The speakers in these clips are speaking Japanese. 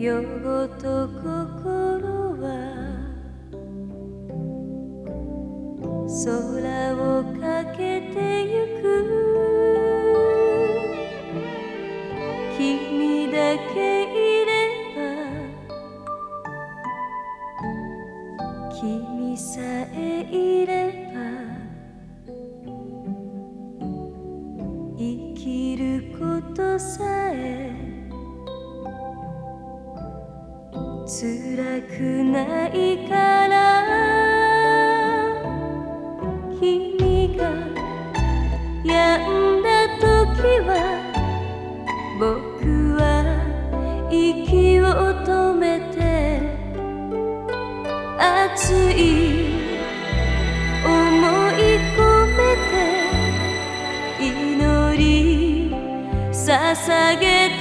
夜ごと心は空をかけてゆく君だけいれば君さえいれば生きることさえ辛くないから君が病んだ時は僕は息を止めて熱い思い込めて祈り捧げた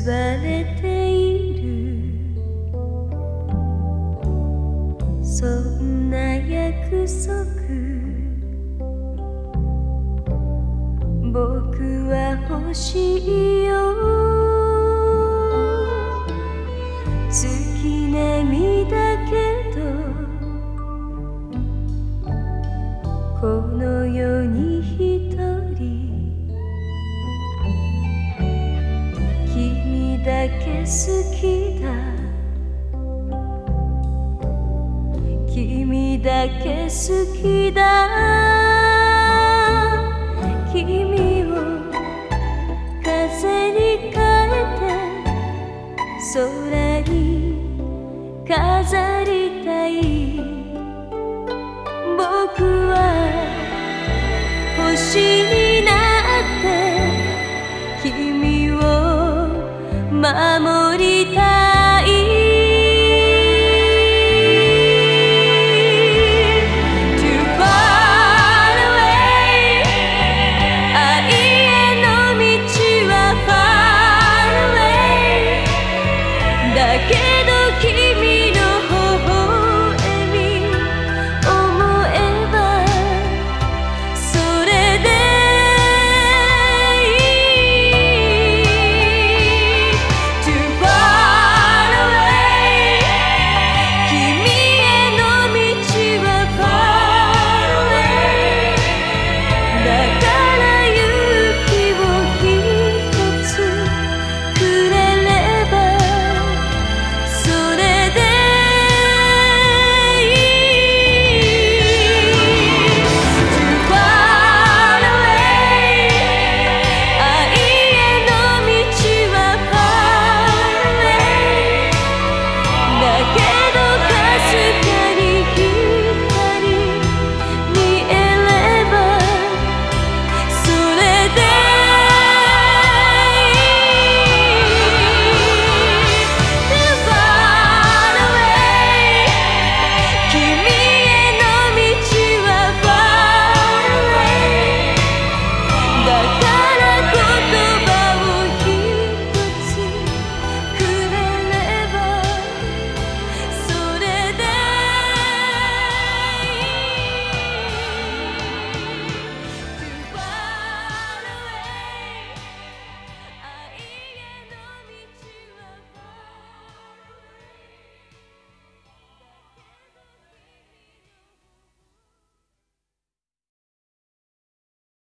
結ばれている。そんな約束。僕は欲しいよ。好きだ。君だけ好きだ。君を風に変えて空に飾守りたい。